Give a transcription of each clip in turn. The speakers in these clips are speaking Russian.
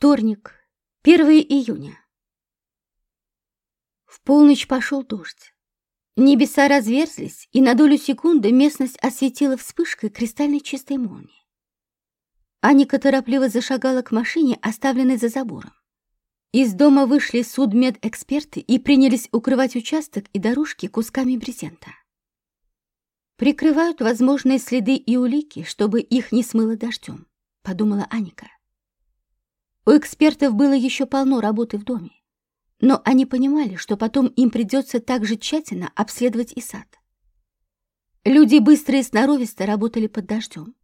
Вторник, 1 июня. В полночь пошел дождь. Небеса разверзлись, и на долю секунды местность осветила вспышкой кристально чистой молнии. Аника торопливо зашагала к машине, оставленной за забором. Из дома вышли судмедэксперты и принялись укрывать участок и дорожки кусками брезента. «Прикрывают возможные следы и улики, чтобы их не смыло дождем», — подумала Аника. У экспертов было еще полно работы в доме, но они понимали, что потом им придется также тщательно обследовать и сад. Люди быстро и сноровисто работали под дождем.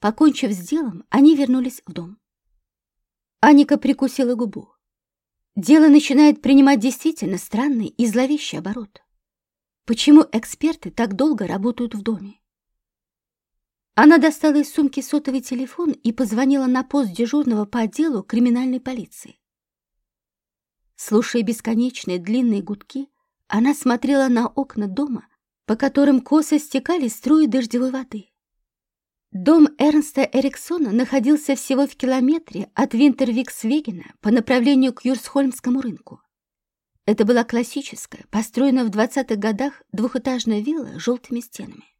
Покончив с делом, они вернулись в дом. Аника прикусила губу. Дело начинает принимать действительно странный и зловещий оборот. Почему эксперты так долго работают в доме? Она достала из сумки сотовый телефон и позвонила на пост дежурного по отделу криминальной полиции. Слушая бесконечные длинные гудки, она смотрела на окна дома, по которым косо стекали струи дождевой воды. Дом Эрнста Эриксона находился всего в километре от Винтервиксвегена по направлению к Юрсхольмскому рынку. Это была классическая, построенная в 20-х годах двухэтажная вилла с желтыми стенами.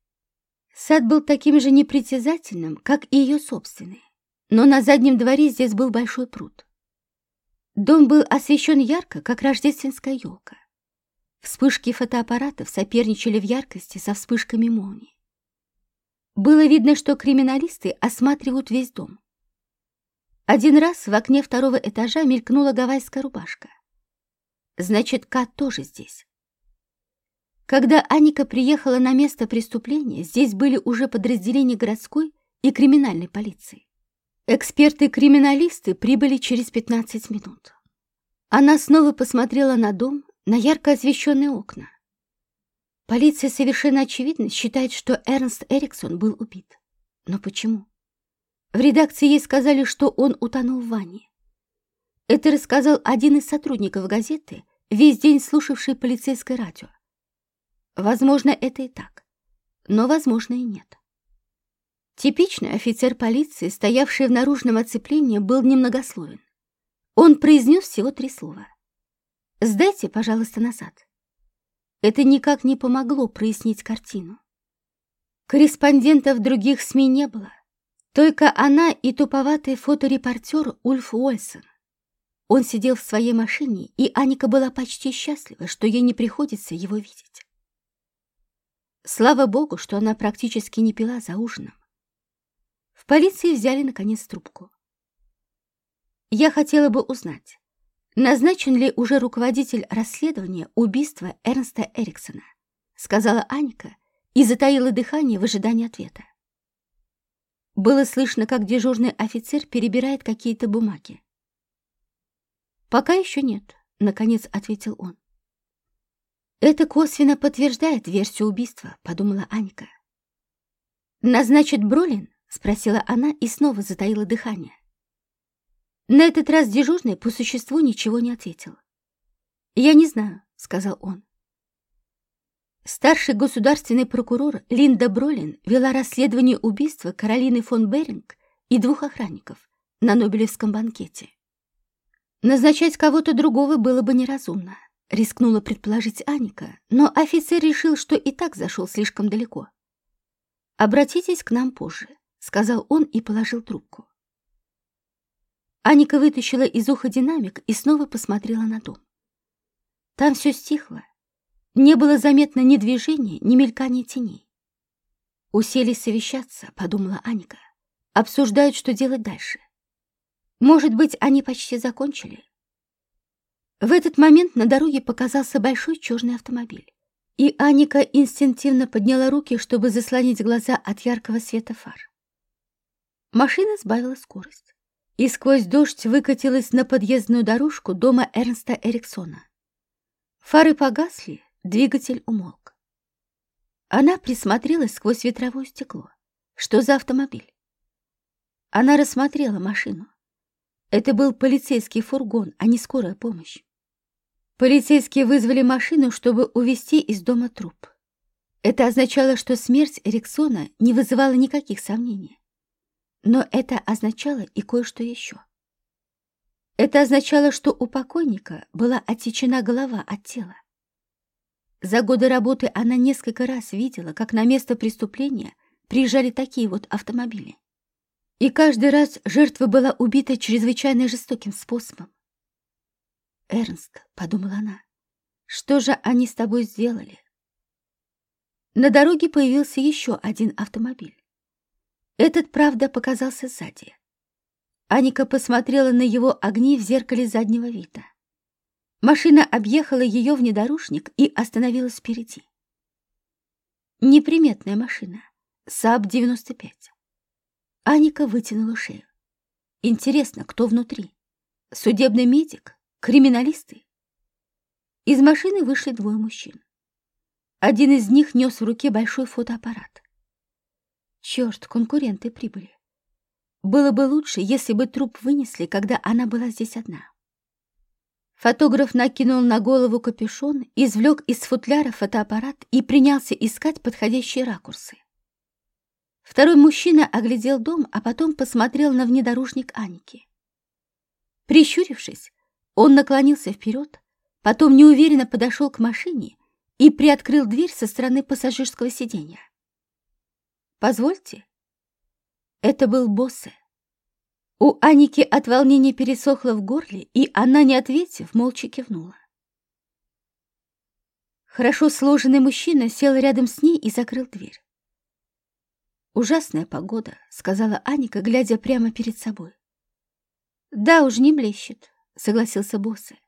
Сад был таким же непритязательным, как и ее собственный, но на заднем дворе здесь был большой пруд. Дом был освещен ярко, как рождественская елка. Вспышки фотоаппаратов соперничали в яркости со вспышками молний. Было видно, что криминалисты осматривают весь дом. Один раз в окне второго этажа мелькнула гавайская рубашка. Значит, Кат тоже здесь. Когда Аника приехала на место преступления, здесь были уже подразделения городской и криминальной полиции. Эксперты-криминалисты прибыли через 15 минут. Она снова посмотрела на дом, на ярко освещенные окна. Полиция совершенно очевидно считает, что Эрнст Эриксон был убит. Но почему? В редакции ей сказали, что он утонул в ванне. Это рассказал один из сотрудников газеты, весь день слушавший полицейское радио. Возможно, это и так, но, возможно, и нет. Типичный офицер полиции, стоявший в наружном оцеплении, был немногословен. Он произнес всего три слова. «Сдайте, пожалуйста, назад». Это никак не помогло прояснить картину. Корреспондентов других СМИ не было. Только она и туповатый фоторепортер Ульф Уольсон. Он сидел в своей машине, и Аника была почти счастлива, что ей не приходится его видеть. Слава богу, что она практически не пила за ужином. В полиции взяли, наконец, трубку. Я хотела бы узнать, назначен ли уже руководитель расследования убийства Эрнста Эриксона, сказала Аника и затаила дыхание в ожидании ответа. Было слышно, как дежурный офицер перебирает какие-то бумаги. «Пока еще нет», — наконец ответил он. «Это косвенно подтверждает версию убийства», — подумала Анька. «Назначит Бролин?» — спросила она и снова затаила дыхание. На этот раз дежурный по существу ничего не ответил. «Я не знаю», — сказал он. Старший государственный прокурор Линда Бролин вела расследование убийства Каролины фон Беринг и двух охранников на Нобелевском банкете. Назначать кого-то другого было бы неразумно. Рискнула предположить Аника, но офицер решил, что и так зашел слишком далеко. «Обратитесь к нам позже», — сказал он и положил трубку. Аника вытащила из уха динамик и снова посмотрела на дом. Там все стихло. Не было заметно ни движения, ни мелькания теней. «Уселись совещаться», — подумала Аника. «Обсуждают, что делать дальше. Может быть, они почти закончили?» В этот момент на дороге показался большой черный автомобиль, и Аника инстинктивно подняла руки, чтобы заслонить глаза от яркого света фар. Машина сбавила скорость, и сквозь дождь выкатилась на подъездную дорожку дома Эрнста Эриксона. Фары погасли, двигатель умолк. Она присмотрелась сквозь ветровое стекло. Что за автомобиль? Она рассмотрела машину. Это был полицейский фургон, а не скорая помощь. Полицейские вызвали машину, чтобы увезти из дома труп. Это означало, что смерть Эриксона не вызывала никаких сомнений. Но это означало и кое-что еще. Это означало, что у покойника была отсечена голова от тела. За годы работы она несколько раз видела, как на место преступления приезжали такие вот автомобили. И каждый раз жертва была убита чрезвычайно жестоким способом. «Эрнст», — подумала она, — «что же они с тобой сделали?» На дороге появился еще один автомобиль. Этот, правда, показался сзади. Аника посмотрела на его огни в зеркале заднего вида. Машина объехала ее внедорожник и остановилась впереди. Неприметная машина. Saab 95. Аника вытянула шею. Интересно, кто внутри? Судебный медик? Криминалисты? Из машины вышли двое мужчин. Один из них нес в руке большой фотоаппарат. Черт, конкуренты прибыли. Было бы лучше, если бы труп вынесли, когда она была здесь одна. Фотограф накинул на голову капюшон, извлек из футляра фотоаппарат и принялся искать подходящие ракурсы. Второй мужчина оглядел дом, а потом посмотрел на внедорожник Аники. Прищурившись, он наклонился вперед, потом неуверенно подошел к машине и приоткрыл дверь со стороны пассажирского сиденья. «Позвольте», это был Боссе. У Аники от волнения пересохло в горле, и она, не ответив, молча кивнула. Хорошо сложенный мужчина сел рядом с ней и закрыл дверь. «Ужасная погода», — сказала Аника, глядя прямо перед собой. «Да уж, не блещет», — согласился Боссе.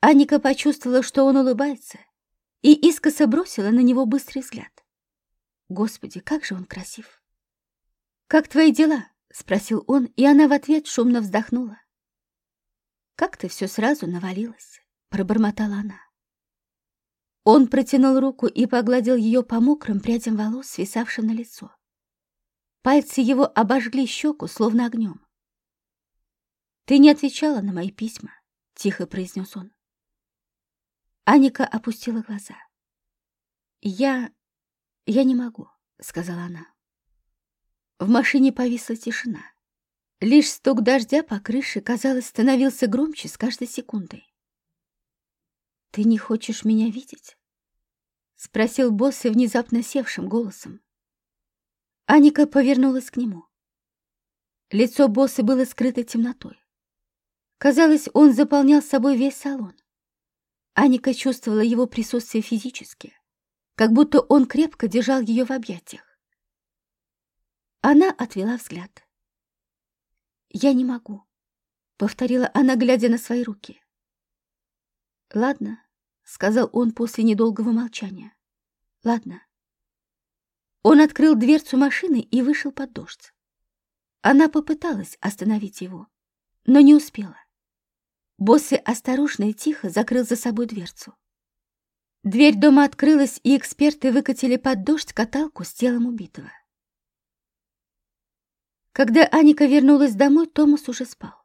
Аника почувствовала, что он улыбается, и искоса бросила на него быстрый взгляд. Господи, как же он красив! «Как твои дела?» — спросил он, и она в ответ шумно вздохнула. «Как ты все сразу навалилась?» — пробормотала она. Он протянул руку и погладил ее по мокрым прядям волос, свисавшим на лицо. Пальцы его обожгли щеку, словно огнем. «Ты не отвечала на мои письма», — тихо произнес он. Аника опустила глаза. «Я... я не могу», — сказала она. В машине повисла тишина. Лишь стук дождя по крыше, казалось, становился громче с каждой секундой. «Ты не хочешь меня видеть?» — спросил босс и внезапно севшим голосом. Аника повернулась к нему. Лицо босса было скрыто темнотой. Казалось, он заполнял собой весь салон. Аника чувствовала его присутствие физически, как будто он крепко держал ее в объятиях. Она отвела взгляд. «Я не могу», — повторила она, глядя на свои руки. «Ладно», — сказал он после недолгого молчания. «Ладно». Он открыл дверцу машины и вышел под дождь. Она попыталась остановить его, но не успела. Боссы осторожно и тихо закрыл за собой дверцу. Дверь дома открылась, и эксперты выкатили под дождь каталку с телом убитого. Когда Аника вернулась домой, Томас уже спал.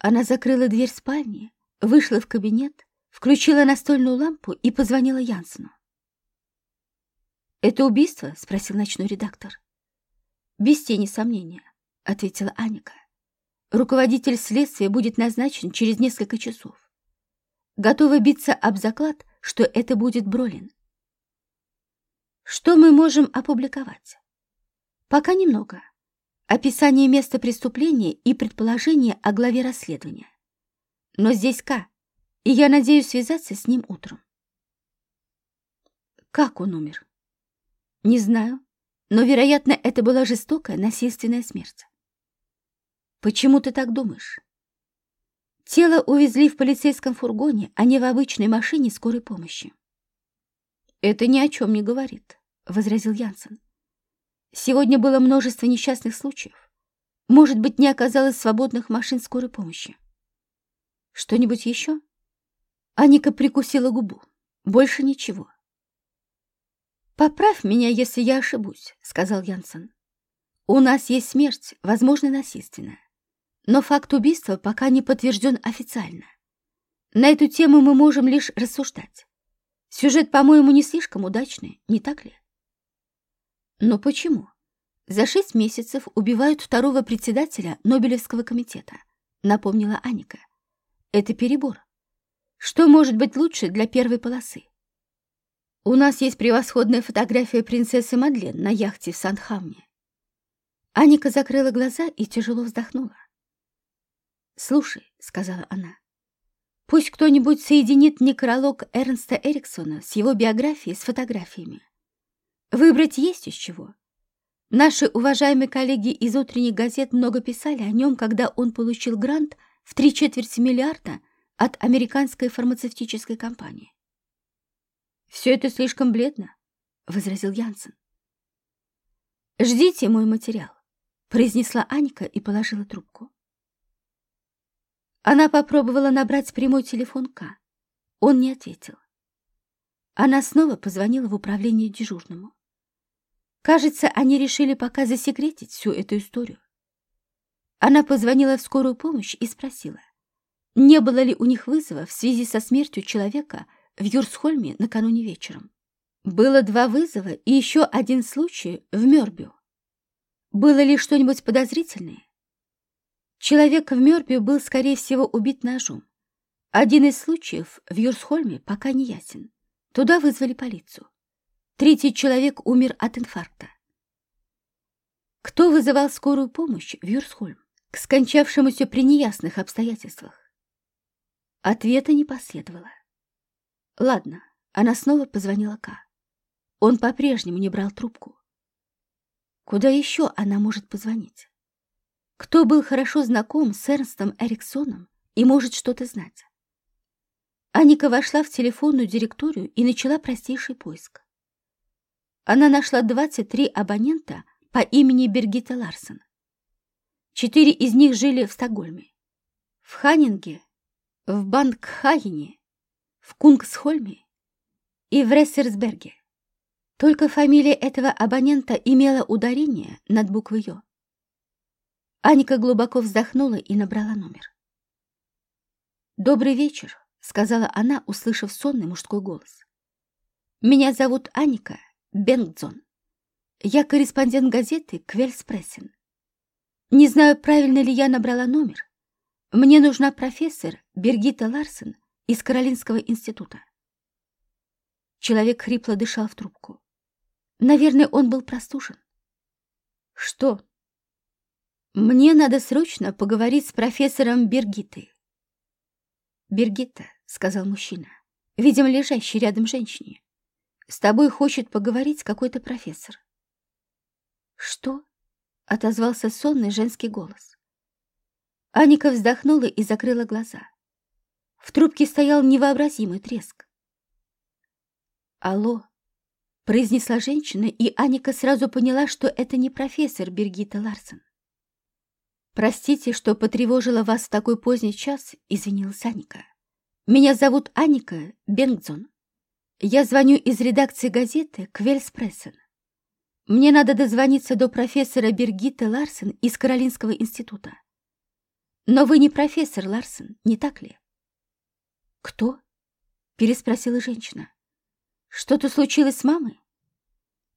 Она закрыла дверь спальни, вышла в кабинет, включила настольную лампу и позвонила Янсену. «Это убийство?» — спросил ночной редактор. «Без тени сомнения», — ответила Аника. «Руководитель следствия будет назначен через несколько часов. Готова биться об заклад, что это будет Бролин. Что мы можем опубликовать? Пока немного описание места преступления и предположение о главе расследования. Но здесь К, и я надеюсь связаться с ним утром. Как он умер? Не знаю, но, вероятно, это была жестокая насильственная смерть. Почему ты так думаешь? Тело увезли в полицейском фургоне, а не в обычной машине скорой помощи. Это ни о чем не говорит, — возразил Янсен. Сегодня было множество несчастных случаев. Может быть, не оказалось свободных машин скорой помощи. Что-нибудь еще? Аника прикусила губу. Больше ничего. «Поправь меня, если я ошибусь», — сказал Янсен. «У нас есть смерть, возможно, насильственная. Но факт убийства пока не подтвержден официально. На эту тему мы можем лишь рассуждать. Сюжет, по-моему, не слишком удачный, не так ли? Но почему? За шесть месяцев убивают второго председателя Нобелевского комитета. напомнила Аника. Это перебор. Что может быть лучше для первой полосы? У нас есть превосходная фотография принцессы Мадлен на яхте в Сан-Хамне. Аника закрыла глаза и тяжело вздохнула. «Слушай», — сказала она, — «пусть кто-нибудь соединит некролог Эрнста Эриксона с его биографией с фотографиями. Выбрать есть из чего. Наши уважаемые коллеги из утренних газет много писали о нем, когда он получил грант в три четверти миллиарда от американской фармацевтической компании. «Все это слишком бледно», — возразил Янсен. «Ждите мой материал», — произнесла Аника и положила трубку. Она попробовала набрать прямой телефон К. Он не ответил. Она снова позвонила в управление дежурному. Кажется, они решили пока засекретить всю эту историю. Она позвонила в скорую помощь и спросила, не было ли у них вызова в связи со смертью человека в Юрсхольме накануне вечером. Было два вызова и еще один случай в Мёрбю. Было ли что-нибудь подозрительное? Человек в Мёрбю был, скорее всего, убит ножом. Один из случаев в Юрсхольме пока не ясен. Туда вызвали полицию. Третий человек умер от инфаркта. Кто вызывал скорую помощь в Юрсхольм к скончавшемуся при неясных обстоятельствах? Ответа не последовало. Ладно, она снова позвонила Ка. Он по-прежнему не брал трубку. Куда еще она может позвонить? Кто был хорошо знаком с Эрнстом Эриксоном и может что-то знать? Аника вошла в телефонную директорию и начала простейший поиск. Она нашла 23 абонента по имени Бергита Ларсон. Четыре из них жили в Стокгольме. В Ханнинге, в Бангхагене, в Кунгсхольме и в Рессерсберге. Только фамилия этого абонента имела ударение над буквой «ё». Аника глубоко вздохнула и набрала номер. «Добрый вечер», — сказала она, услышав сонный мужской голос. «Меня зовут Аника Бенгдзон. Я корреспондент газеты «Квельспрессен». Не знаю, правильно ли я набрала номер. Мне нужна профессор Бергита Ларсен из Каролинского института. Человек хрипло дышал в трубку. Наверное, он был простужен. Что? Мне надо срочно поговорить с профессором Бергитой. Бергита, сказал мужчина, видимо, лежащий рядом женщине. С тобой хочет поговорить какой-то профессор. Что? Отозвался сонный женский голос. Аника вздохнула и закрыла глаза. В трубке стоял невообразимый треск. «Алло», — произнесла женщина, и Аника сразу поняла, что это не профессор Бергита Ларсен. «Простите, что потревожила вас в такой поздний час», — извинилась Аника. «Меня зовут Аника Бенгдзон. Я звоню из редакции газеты «Квельспрессен». Мне надо дозвониться до профессора Бергиты Ларсен из Каролинского института. Но вы не профессор Ларсен, не так ли? Кто? Переспросила женщина. Что-то случилось с мамой?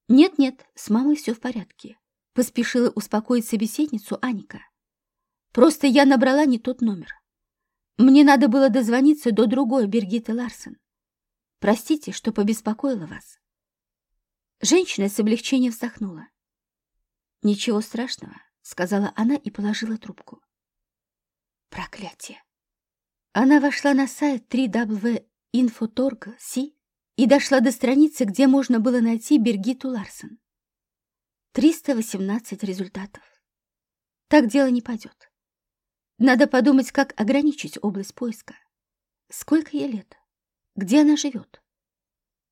Нет-нет, с мамой все в порядке. Поспешила успокоить собеседницу Аника. Просто я набрала не тот номер. Мне надо было дозвониться до другой Бергиты Ларсен. Простите, что побеспокоила вас. Женщина с облегчением вздохнула. «Ничего страшного», — сказала она и положила трубку. Проклятие! Она вошла на сайт www.info.org.si и дошла до страницы, где можно было найти Бергиту Ларсон. 318 результатов. Так дело не пойдет. Надо подумать, как ограничить область поиска. Сколько ей лет? Где она живет?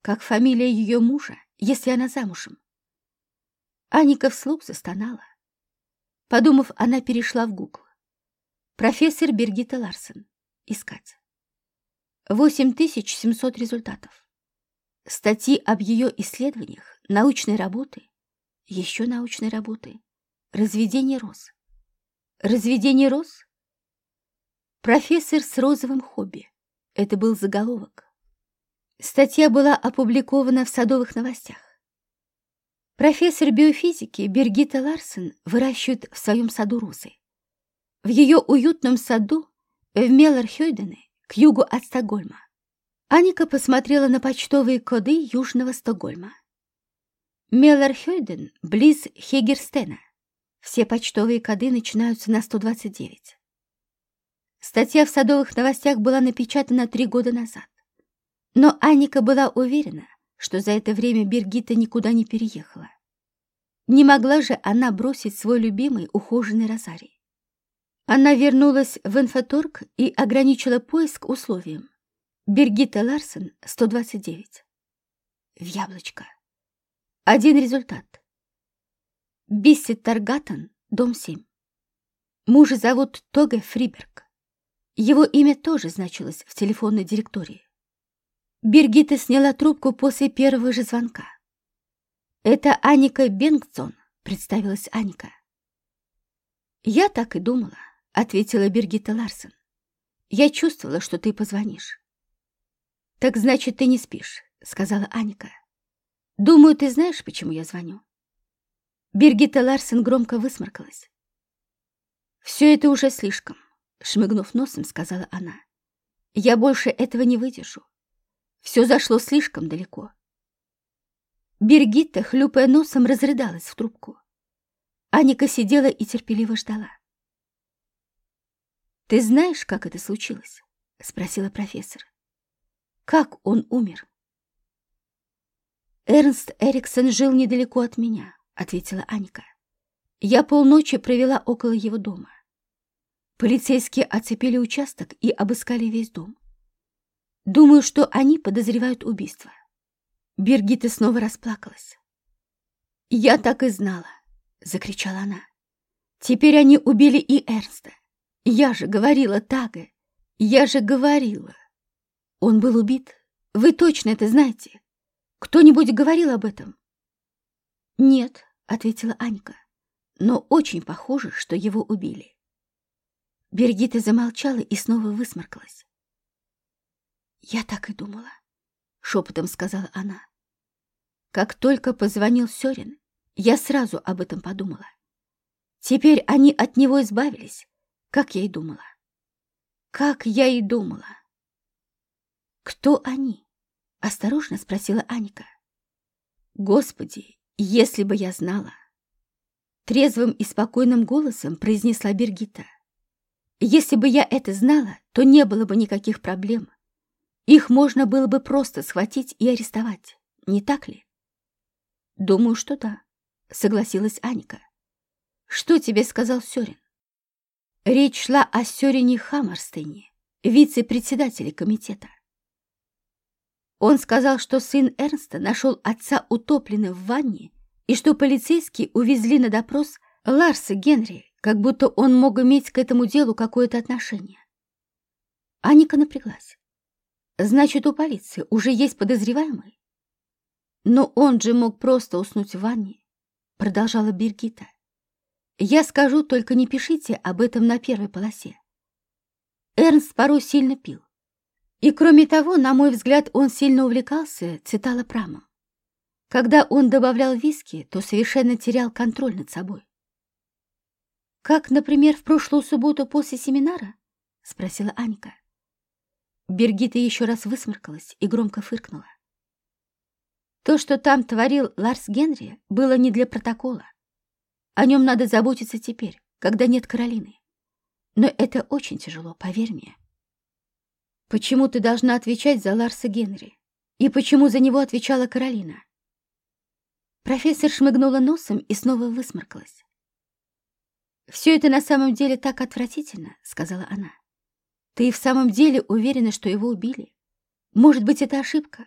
Как фамилия ее мужа, если она замужем? Аника вслух застонала. Подумав, она перешла в Гугл. Профессор Бергита Ларсен. Искать. 8700 результатов. Статьи об ее исследованиях, научной работы, еще научной работы, разведение роз. Разведение роз? Профессор с розовым хобби. Это был заголовок. Статья была опубликована в садовых новостях. Профессор биофизики Бергита Ларсен выращивает в своем саду розы. в ее уютном саду в Меллерхёйдене, к югу от Стокгольма. Аника посмотрела на почтовые коды Южного Стокгольма. Меллерхёйден близ Хегерстена. Все почтовые коды начинаются на 129. Статья в садовых новостях была напечатана три года назад. Но Аника была уверена, что за это время Бергита никуда не переехала. Не могла же она бросить свой любимый ухоженный розарий. Она вернулась в инфоторг и ограничила поиск условием. Бергита Ларсен, 129. В яблочко. Один результат. Биссет Таргатан, дом 7. Мужа зовут Тоге Фриберг. Его имя тоже значилось в телефонной директории. Бергита сняла трубку после первого же звонка. «Это Аника Бенгтсон», — представилась Аника. «Я так и думала», — ответила Бергита Ларсен. «Я чувствовала, что ты позвонишь». «Так значит, ты не спишь», — сказала Аника. «Думаю, ты знаешь, почему я звоню?» Бергита Ларсен громко высморкалась. «Все это уже слишком», — шмыгнув носом, сказала она. «Я больше этого не выдержу. Все зашло слишком далеко». Бергитта, хлюпая носом, разрыдалась в трубку. Аника сидела и терпеливо ждала. «Ты знаешь, как это случилось?» — спросила профессор. «Как он умер?» «Эрнст Эриксон жил недалеко от меня», — ответила Аника. «Я полночи провела около его дома. Полицейские оцепили участок и обыскали весь дом. Думаю, что они подозревают убийство. Бергита снова расплакалась. «Я так и знала!» — закричала она. «Теперь они убили и Эрнста. Я же говорила, Тага! Я же говорила!» «Он был убит? Вы точно это знаете? Кто-нибудь говорил об этом?» «Нет», — ответила Анька, «но очень похоже, что его убили». Бергита замолчала и снова высморкалась. «Я так и думала», шепотом сказала она. Как только позвонил Сёрин, я сразу об этом подумала. Теперь они от него избавились, как я и думала. Как я и думала. Кто они? Осторожно спросила Аника. Господи, если бы я знала. Трезвым и спокойным голосом произнесла Бергита. Если бы я это знала, то не было бы никаких проблем. Их можно было бы просто схватить и арестовать, не так ли? Думаю, что да, согласилась Аника. Что тебе сказал Сёрин? Речь шла о Сёрине Хаммерстейне, вице-председателе комитета. Он сказал, что сын Эрнста нашел отца утопленным в ванне и что полицейские увезли на допрос Ларса Генри, как будто он мог иметь к этому делу какое-то отношение. Аника напряглась. Значит, у полиции уже есть подозреваемый? Но он же мог просто уснуть в ванне, продолжала Биргита. Я скажу, только не пишите об этом на первой полосе. Эрнст порой сильно пил. И кроме того, на мой взгляд, он сильно увлекался циталопрамом. Когда он добавлял виски, то совершенно терял контроль над собой. «Как, например, в прошлую субботу после семинара?» — спросила Анька. Бергита еще раз высморкалась и громко фыркнула. То, что там творил Ларс Генри, было не для протокола. О нем надо заботиться теперь, когда нет Каролины. Но это очень тяжело, поверь мне. Почему ты должна отвечать за Ларса Генри? И почему за него отвечала Каролина? Профессор шмыгнула носом и снова высморкалась. «Все это на самом деле так отвратительно», — сказала она. Ты в самом деле уверена, что его убили? Может быть, это ошибка?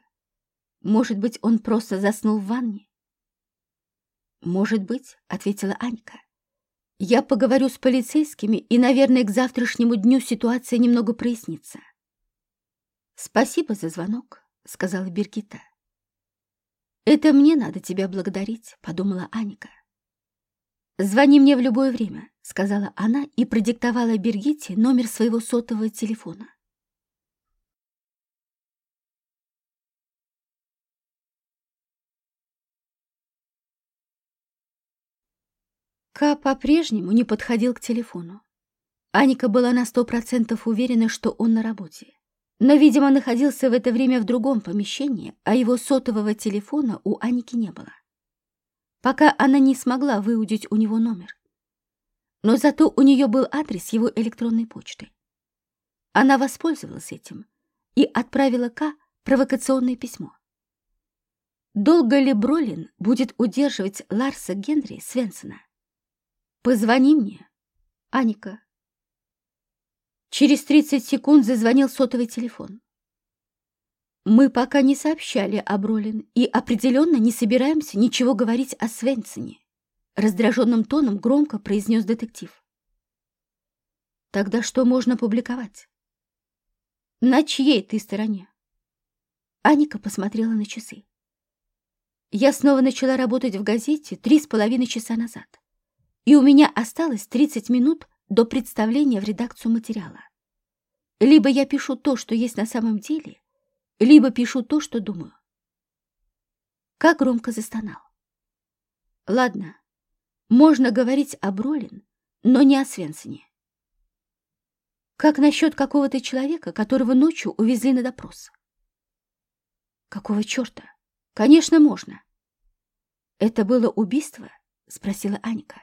Может быть, он просто заснул в ванне? Может быть, ответила Анька. Я поговорю с полицейскими, и, наверное, к завтрашнему дню ситуация немного прояснится. Спасибо за звонок, сказала Биргита. Это мне надо тебя благодарить, подумала Анька. «Звони мне в любое время», — сказала она и продиктовала Бергите номер своего сотового телефона. Ка по-прежнему не подходил к телефону. Аника была на сто процентов уверена, что он на работе. Но, видимо, находился в это время в другом помещении, а его сотового телефона у Аники не было. Пока она не смогла выудить у него номер. Но зато у нее был адрес его электронной почты. Она воспользовалась этим и отправила К провокационное письмо. Долго ли Бролин будет удерживать Ларса Генри Свенсона? Позвони мне, Аника. Через 30 секунд зазвонил сотовый телефон. Мы пока не сообщали о Бролин и определенно не собираемся ничего говорить о Свенсоне. Раздраженным тоном громко произнес детектив. Тогда что можно публиковать? На чьей ты стороне? Аника посмотрела на часы. Я снова начала работать в газете три с половиной часа назад и у меня осталось 30 минут до представления в редакцию материала. Либо я пишу то, что есть на самом деле, либо пишу то, что думаю. Как громко застонал. Ладно, можно говорить о Бролин, но не о Свенсоне. Как насчет какого-то человека, которого ночью увезли на допрос? Какого черта? Конечно, можно. Это было убийство? Спросила Анька.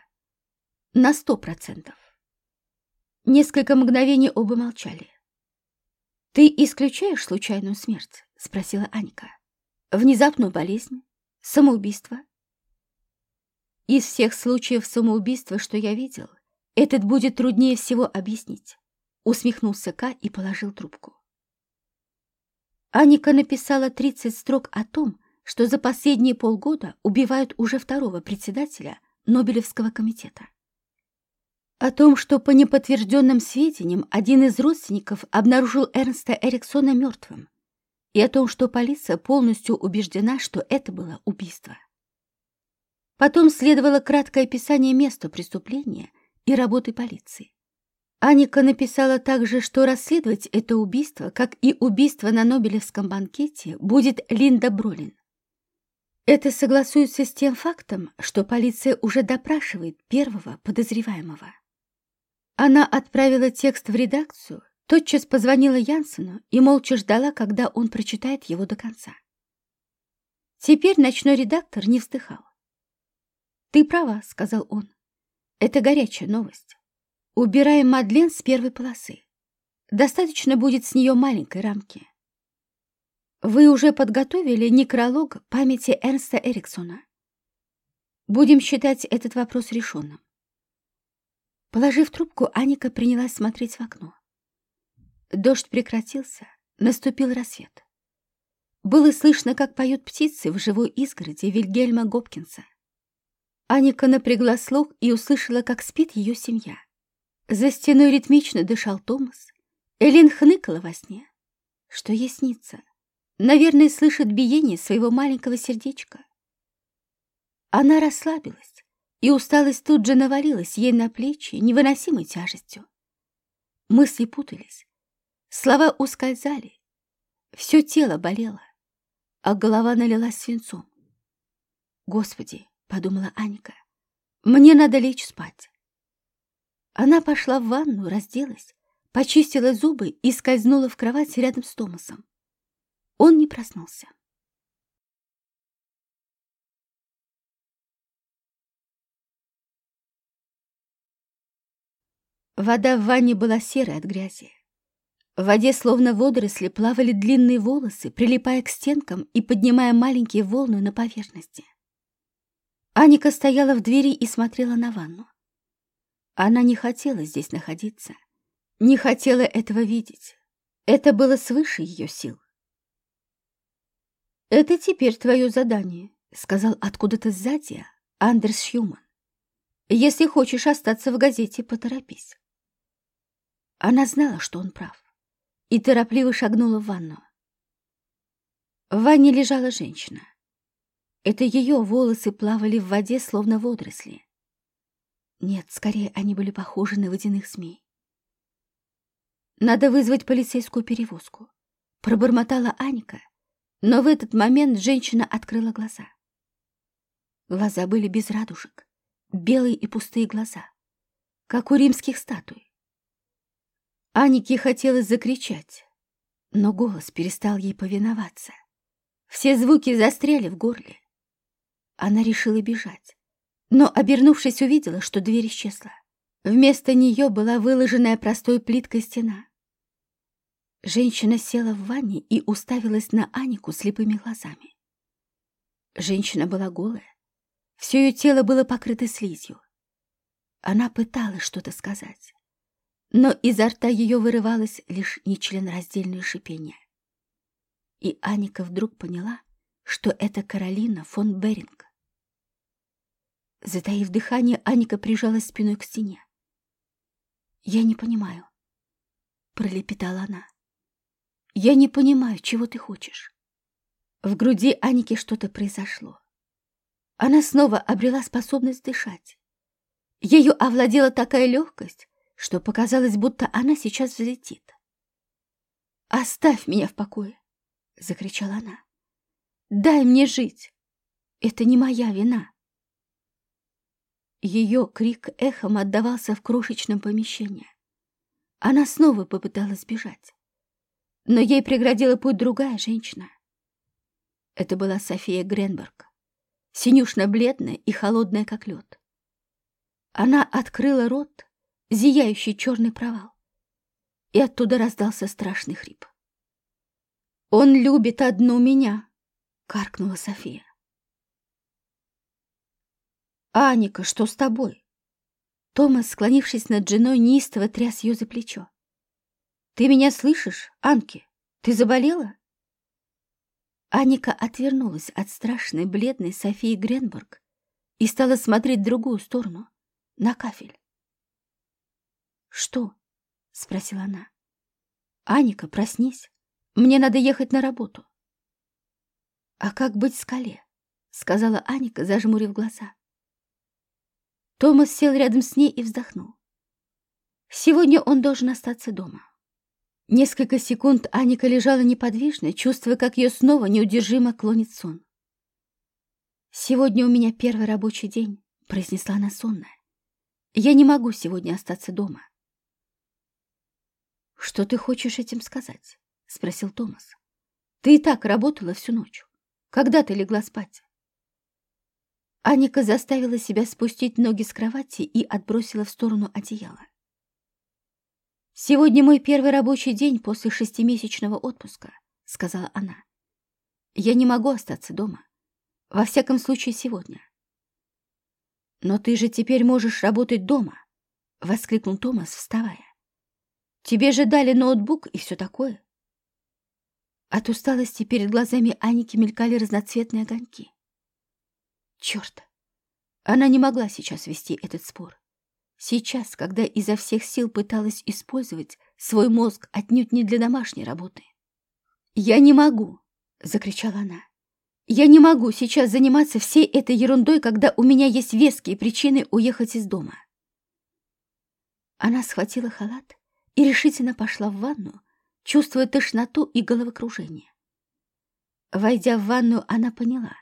На сто процентов. Несколько мгновений оба молчали. «Ты исключаешь случайную смерть?» — спросила Анька. «Внезапную болезнь? Самоубийство?» «Из всех случаев самоубийства, что я видел, этот будет труднее всего объяснить», — усмехнулся Ка и положил трубку. Аника написала 30 строк о том, что за последние полгода убивают уже второго председателя Нобелевского комитета. О том, что по неподтвержденным сведениям один из родственников обнаружил Эрнста Эриксона мертвым, и о том, что полиция полностью убеждена, что это было убийство. Потом следовало краткое описание места преступления и работы полиции. Аника написала также, что расследовать это убийство, как и убийство на Нобелевском банкете, будет Линда Бролин. Это согласуется с тем фактом, что полиция уже допрашивает первого подозреваемого. Она отправила текст в редакцию, тотчас позвонила Янсену и молча ждала, когда он прочитает его до конца. Теперь ночной редактор не вздыхал. «Ты права», — сказал он. «Это горячая новость. Убираем Мадлен с первой полосы. Достаточно будет с нее маленькой рамки. Вы уже подготовили некролог памяти Эрнста Эриксона. Будем считать этот вопрос решенным. Положив трубку, Аника принялась смотреть в окно. Дождь прекратился, наступил рассвет. Было слышно, как поют птицы в живой изгороди Вильгельма Гопкинса. Аника напрягла слух и услышала, как спит ее семья. За стеной ритмично дышал Томас. Элин хныкала во сне. Что ей снится? Наверное, слышит биение своего маленького сердечка. Она расслабилась и усталость тут же навалилась ей на плечи невыносимой тяжестью. Мысли путались, слова ускользали, все тело болело, а голова налилась свинцом. «Господи!» — подумала Анька, — «мне надо лечь спать». Она пошла в ванну, разделась, почистила зубы и скользнула в кровать рядом с Томасом. Он не проснулся. Вода в ванне была серой от грязи. В воде, словно водоросли, плавали длинные волосы, прилипая к стенкам и поднимая маленькие волны на поверхности. Аника стояла в двери и смотрела на ванну. Она не хотела здесь находиться, не хотела этого видеть. Это было свыше ее сил. «Это теперь твое задание», — сказал откуда-то сзади Андерс Хьюман. «Если хочешь остаться в газете, поторопись». Она знала, что он прав, и торопливо шагнула в ванну. В ванне лежала женщина. Это ее волосы плавали в воде, словно водоросли. Нет, скорее, они были похожи на водяных змей. Надо вызвать полицейскую перевозку. Пробормотала Аника, но в этот момент женщина открыла глаза. Глаза были без радужек, белые и пустые глаза, как у римских статуй. Анике хотелось закричать, но голос перестал ей повиноваться. Все звуки застряли в горле. Она решила бежать, но, обернувшись, увидела, что дверь исчезла. Вместо нее была выложенная простой плиткой стена. Женщина села в ванне и уставилась на Анику слепыми глазами. Женщина была голая. Все ее тело было покрыто слизью. Она пыталась что-то сказать, но изо рта ее вырывалось лишь нечленораздельное шипение. И Аника вдруг поняла, что это Каролина фон Беринг. Затаив дыхание, Аника прижалась спиной к стене. «Я не понимаю», — пролепетала она. «Я не понимаю, чего ты хочешь». В груди Аники что-то произошло. Она снова обрела способность дышать. Ею овладела такая легкость, что показалось, будто она сейчас взлетит. «Оставь меня в покое!» — закричала она. «Дай мне жить! Это не моя вина!» Ее крик эхом отдавался в крошечном помещении. Она снова попыталась бежать. Но ей преградила путь другая женщина. Это была София Гренберг, синюшно-бледная и холодная, как лед. Она открыла рот, зияющий черный провал, и оттуда раздался страшный хрип. «Он любит одну меня!» — каркнула София. «Аника, что с тобой?» Томас, склонившись над женой, неистово тряс ее за плечо. «Ты меня слышишь, Анки? Ты заболела?» Аника отвернулась от страшной бледной Софии Гренбург и стала смотреть в другую сторону, на кафель. «Что?» — спросила она. «Аника, проснись. Мне надо ехать на работу». «А как быть в скале?» — сказала Аника, зажмурив глаза. Томас сел рядом с ней и вздохнул. Сегодня он должен остаться дома. Несколько секунд Аника лежала неподвижно, чувствуя, как ее снова неудержимо клонит сон. «Сегодня у меня первый рабочий день», — произнесла она сонная. «Я не могу сегодня остаться дома». «Что ты хочешь этим сказать?» — спросил Томас. «Ты и так работала всю ночь. Когда ты легла спать?» Аника заставила себя спустить ноги с кровати и отбросила в сторону одеяло. «Сегодня мой первый рабочий день после шестимесячного отпуска», — сказала она. «Я не могу остаться дома. Во всяком случае, сегодня». «Но ты же теперь можешь работать дома», — воскликнул Томас, вставая. «Тебе же дали ноутбук и все такое». От усталости перед глазами Аники мелькали разноцветные огоньки. Черт! Она не могла сейчас вести этот спор. Сейчас, когда изо всех сил пыталась использовать свой мозг отнюдь не для домашней работы. «Я не могу!» — закричала она. «Я не могу сейчас заниматься всей этой ерундой, когда у меня есть веские причины уехать из дома». Она схватила халат и решительно пошла в ванну, чувствуя тошноту и головокружение. Войдя в ванну, она поняла,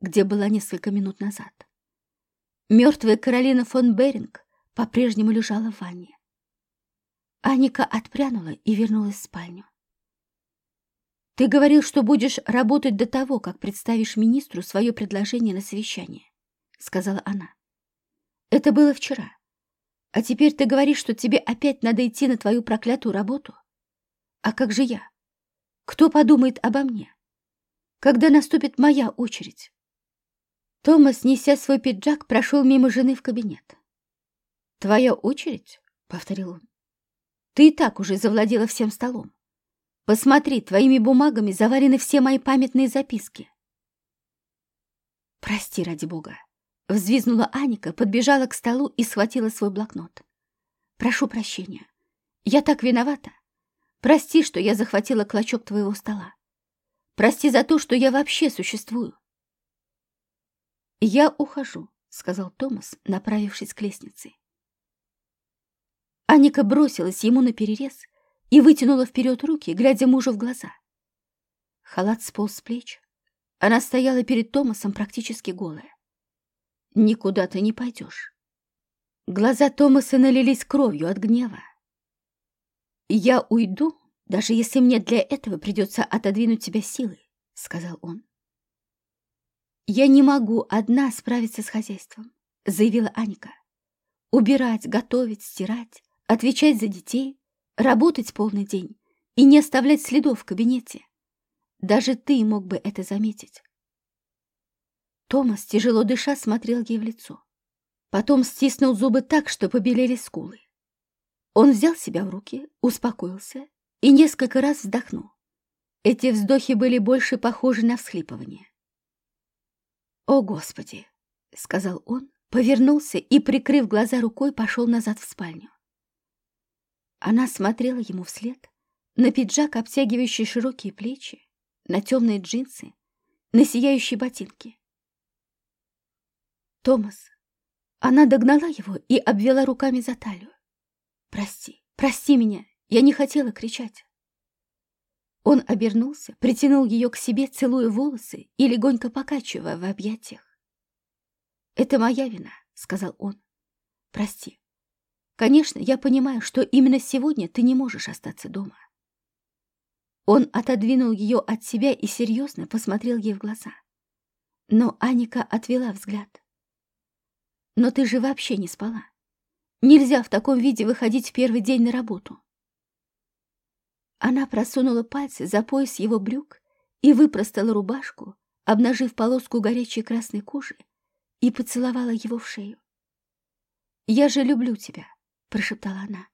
где была несколько минут назад. Мертвая Каролина фон Беринг по-прежнему лежала в ванне. Аника отпрянула и вернулась в спальню. «Ты говорил, что будешь работать до того, как представишь министру свое предложение на совещание», — сказала она. «Это было вчера. А теперь ты говоришь, что тебе опять надо идти на твою проклятую работу? А как же я? Кто подумает обо мне? Когда наступит моя очередь?» Томас, неся свой пиджак, прошел мимо жены в кабинет. «Твоя очередь?» — повторил он. «Ты и так уже завладела всем столом. Посмотри, твоими бумагами заварены все мои памятные записки». «Прости, ради бога!» — взвизнула Аника, подбежала к столу и схватила свой блокнот. «Прошу прощения. Я так виновата. Прости, что я захватила клочок твоего стола. Прости за то, что я вообще существую. «Я ухожу», — сказал Томас, направившись к лестнице. Аника бросилась ему на перерез и вытянула вперед руки, глядя мужу в глаза. Халат сполз с плеч. Она стояла перед Томасом практически голая. «Никуда ты не пойдешь». Глаза Томаса налились кровью от гнева. «Я уйду, даже если мне для этого придется отодвинуть тебя силой», — сказал он. «Я не могу одна справиться с хозяйством», — заявила Аника. «Убирать, готовить, стирать, отвечать за детей, работать полный день и не оставлять следов в кабинете. Даже ты мог бы это заметить». Томас, тяжело дыша, смотрел ей в лицо. Потом стиснул зубы так, что побелели скулы. Он взял себя в руки, успокоился и несколько раз вздохнул. Эти вздохи были больше похожи на всхлипывание. «О, Господи!» — сказал он, повернулся и, прикрыв глаза рукой, пошел назад в спальню. Она смотрела ему вслед, на пиджак, обтягивающий широкие плечи, на темные джинсы, на сияющие ботинки. «Томас!» Она догнала его и обвела руками за талию. «Прости, прости меня, я не хотела кричать». Он обернулся, притянул ее к себе, целуя волосы и легонько покачивая в объятиях. «Это моя вина», — сказал он. «Прости. Конечно, я понимаю, что именно сегодня ты не можешь остаться дома». Он отодвинул ее от себя и серьезно посмотрел ей в глаза. Но Аника отвела взгляд. «Но ты же вообще не спала. Нельзя в таком виде выходить в первый день на работу. Она просунула пальцы за пояс его брюк и выпростала рубашку, обнажив полоску горячей красной кожи, и поцеловала его в шею. «Я же люблю тебя», — прошептала она.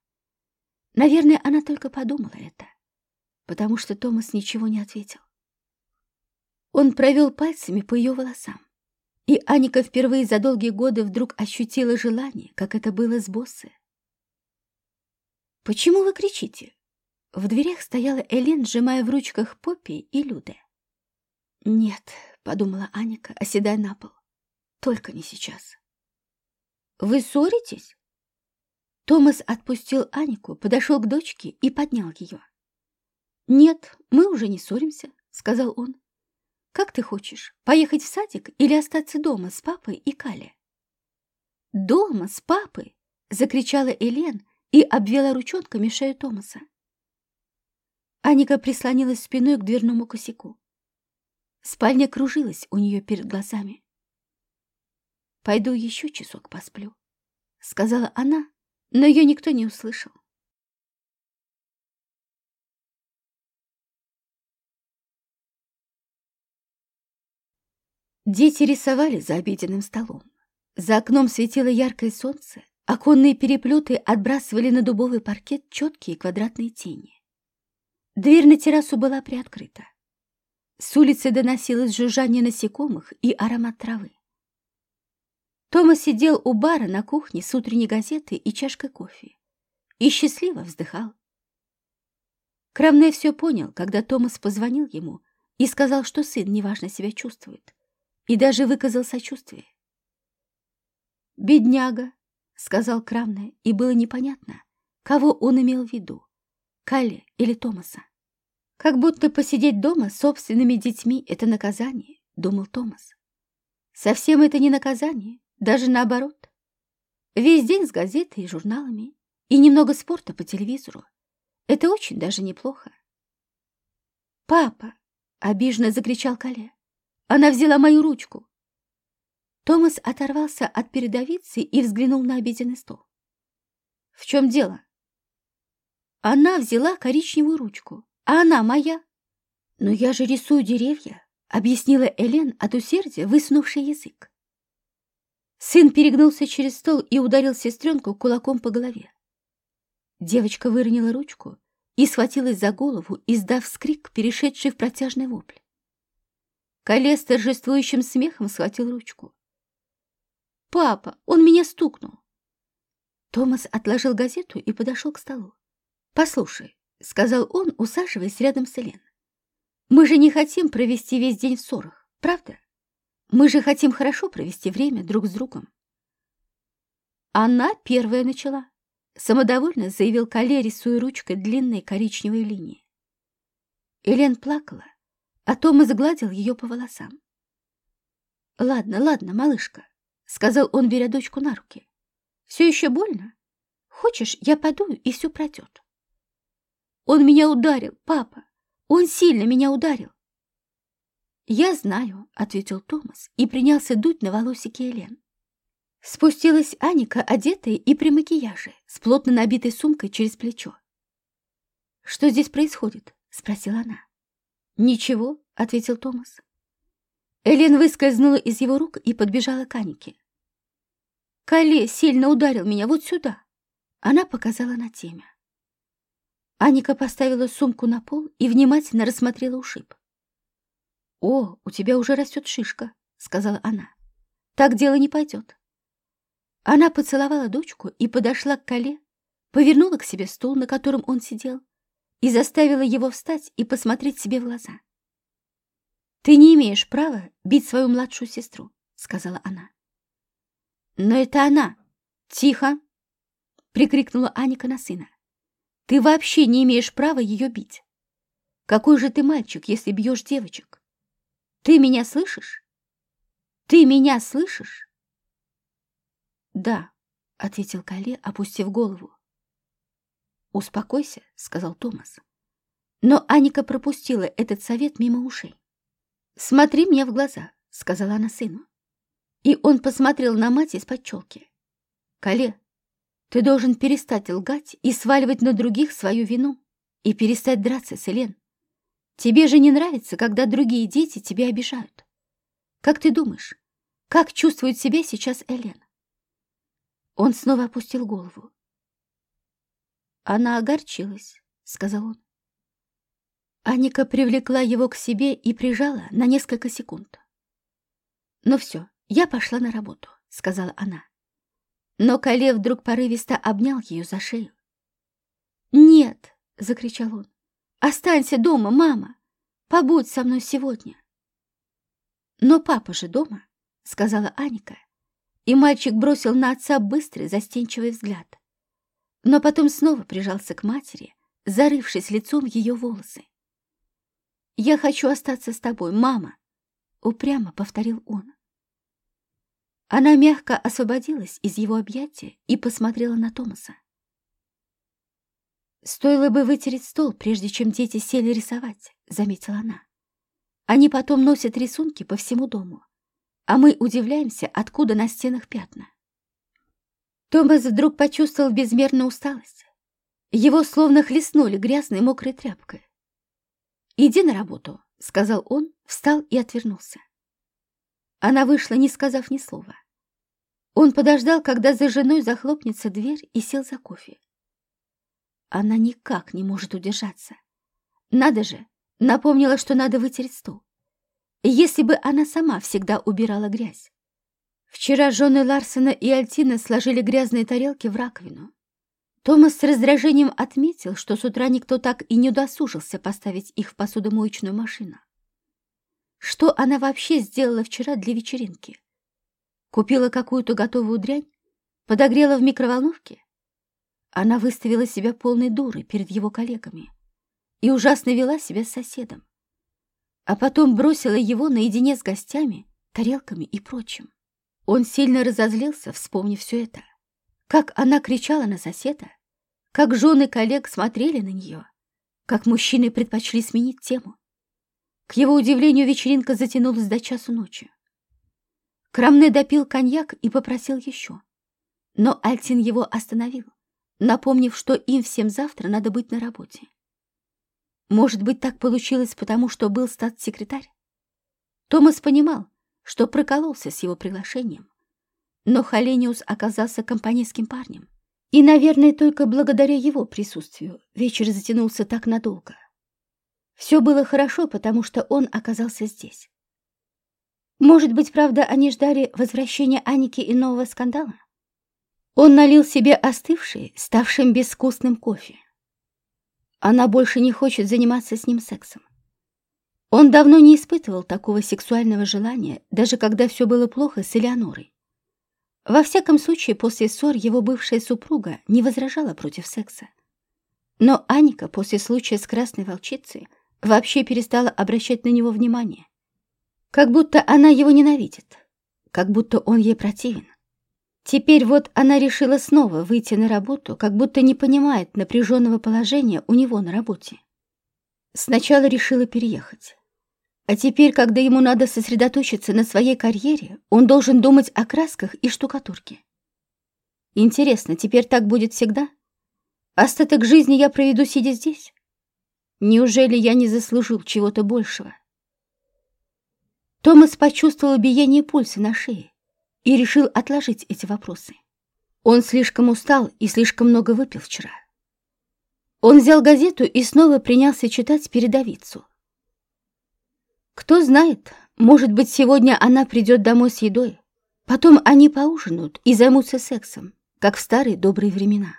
Наверное, она только подумала это, потому что Томас ничего не ответил. Он провел пальцами по ее волосам, и Аника впервые за долгие годы вдруг ощутила желание, как это было с Боссе. «Почему вы кричите?» В дверях стояла Элен, сжимая в ручках Поппи и Люде. «Нет», — подумала Аника, оседая на пол, — «только не сейчас». «Вы ссоритесь?» Томас отпустил Анику, подошел к дочке и поднял ее. «Нет, мы уже не ссоримся», — сказал он. «Как ты хочешь, поехать в садик или остаться дома с папой и Кале?» «Дома с папой!» — закричала Элен и обвела ручонками шею Томаса. Аника прислонилась спиной к дверному косяку. Спальня кружилась у нее перед глазами. «Пойду еще часок посплю», — сказала она, но ее никто не услышал. Дети рисовали за обеденным столом. За окном светило яркое солнце, оконные переплеты отбрасывали на дубовый паркет четкие квадратные тени. Дверь на террасу была приоткрыта. С улицы доносилось жужжание насекомых и аромат травы. Тома сидел у бара на кухне с утренней газетой и чашкой кофе и счастливо вздыхал. Крамне все понял, когда Томас позвонил ему и сказал, что сын неважно себя чувствует, и даже выказал сочувствие. «Бедняга», — сказал Крамне, и было непонятно, кого он имел в виду, Калли или Томаса. Как будто посидеть дома с собственными детьми — это наказание, думал Томас. Совсем это не наказание, даже наоборот. Весь день с газетой и журналами, и немного спорта по телевизору. Это очень даже неплохо. «Папа!» — обиженно закричал Кале. «Она взяла мою ручку!» Томас оторвался от передовицы и взглянул на обеденный стол. «В чем дело?» Она взяла коричневую ручку. А она моя. Но я же рисую деревья, объяснила Элен от усердия, высунувший язык. Сын перегнулся через стол и ударил сестренку кулаком по голове. Девочка выронила ручку и схватилась за голову, издав скрик, перешедший в протяжный вопль. Коле с торжествующим смехом схватил ручку. «Папа, он меня стукнул!» Томас отложил газету и подошел к столу. «Послушай, — сказал он, усаживаясь рядом с Элен. «Мы же не хотим провести весь день в ссорах, правда? Мы же хотим хорошо провести время друг с другом». Она первая начала, — самодовольно заявил Кале, рисуя ручкой длинные коричневые линии. Элен плакала, а Том изгладил ее по волосам. «Ладно, ладно, малышка», — сказал он, беря дочку на руки. «Все еще больно? Хочешь, я подую, и все пройдет?» Он меня ударил, папа! Он сильно меня ударил!» «Я знаю», — ответил Томас и принялся дуть на волосики Элен. Спустилась Аника, одетая и при макияже, с плотно набитой сумкой через плечо. «Что здесь происходит?» — спросила она. «Ничего», — ответил Томас. Элен выскользнула из его рук и подбежала к Анике. «Кале сильно ударил меня вот сюда!» Она показала на темя. Аника поставила сумку на пол и внимательно рассмотрела ушиб. «О, у тебя уже растет шишка», — сказала она. «Так дело не пойдет». Она поцеловала дочку и подошла к Кале, повернула к себе стул, на котором он сидел, и заставила его встать и посмотреть себе в глаза. «Ты не имеешь права бить свою младшую сестру», — сказала она. «Но это она! Тихо!» — прикрикнула Аника на сына. «Ты вообще не имеешь права ее бить. Какой же ты мальчик, если бьешь девочек? Ты меня слышишь? Ты меня слышишь?» «Да», — ответил Кале, опустив голову. «Успокойся», — сказал Томас. Но Аника пропустила этот совет мимо ушей. «Смотри мне в глаза», — сказала она сыну. И он посмотрел на мать из-под челки. «Кале, ты должен перестать лгать и сваливать на других свою вину и перестать драться с Элен. Тебе же не нравится, когда другие дети тебя обижают. Как ты думаешь, как чувствует себя сейчас Элен?» Он снова опустил голову. «Она огорчилась», — сказал он. Аника привлекла его к себе и прижала на несколько секунд. «Ну все, я пошла на работу», — сказала она. Но Кале вдруг порывисто обнял ее за шею. «Нет!» — закричал он. «Останься дома, мама! Побудь со мной сегодня!» «Но папа же дома!» — сказала Аника, и мальчик бросил на отца быстрый, застенчивый взгляд. Но потом снова прижался к матери, зарывшись лицом в ее волосы. «Я хочу остаться с тобой, мама!» — упрямо повторил он. Она мягко освободилась из его объятия и посмотрела на Томаса. «Стоило бы вытереть стол, прежде чем дети сели рисовать», — заметила она. «Они потом носят рисунки по всему дому а мы удивляемся, откуда на стенах пятна. Томас вдруг почувствовал безмерную усталость. Его словно хлестнули грязной мокрой тряпкой. «Иди на работу», — сказал он, встал и отвернулся. Она вышла, не сказав ни слова. Он подождал, когда за женой захлопнется дверь, и сел за кофе. Она никак не может удержаться. Надо же, напомнила, что надо вытереть стол если бы она сама всегда убирала грязь. Вчера жены Ларсена и Альтина сложили грязные тарелки в раковину. Томас с раздражением отметил, что с утра никто так и не удосужился поставить их в посудомоечную машину. Что она вообще сделала вчера для вечеринки? Купила какую-то готовую дрянь? Подогрела в микроволновке? Она выставила себя полной дурой перед его коллегами и ужасно вела себя с соседом а потом бросила его наедине с гостями, тарелками и прочим. Он сильно разозлился, вспомнив все это. Как она кричала на соседа, как жены коллег смотрели на нее, как мужчины предпочли сменить тему. К его удивлению, вечеринка затянулась до часу ночи. Крамне допил коньяк и попросил еще. Но Альтин его остановил, напомнив, что им всем завтра надо быть на работе. Может быть, так получилось, потому что был статс-секретарь? Томас понимал, что прокололся с его приглашением. Но Халениус оказался компанейским парнем. И, наверное, только благодаря его присутствию вечер затянулся так надолго. Все было хорошо, потому что он оказался здесь. Может быть, правда, они ждали возвращения Аники и нового скандала? Он налил себе остывший, ставшим безвкусным кофе. Она больше не хочет заниматься с ним сексом. Он давно не испытывал такого сексуального желания, даже когда все было плохо с Элеонорой. Во всяком случае, после ссор его бывшая супруга не возражала против секса. Но Аника после случая с красной волчицей вообще перестала обращать на него внимание. Как будто она его ненавидит, как будто он ей противен. Теперь вот она решила снова выйти на работу, как будто не понимает напряженного положения у него на работе. Сначала решила переехать. А теперь, когда ему надо сосредоточиться на своей карьере, он должен думать о красках и штукатурке. Интересно, теперь так будет всегда? Остаток жизни я проведу, сидя здесь? Неужели я не заслужил чего-то большего? Томас почувствовал биение пульса на шее и решил отложить эти вопросы. Он слишком устал и слишком много выпил вчера. Он взял газету и снова принялся читать передовицу. Кто знает, может быть, сегодня она придет домой с едой. Потом они поужинают и займутся сексом, как в старые добрые времена.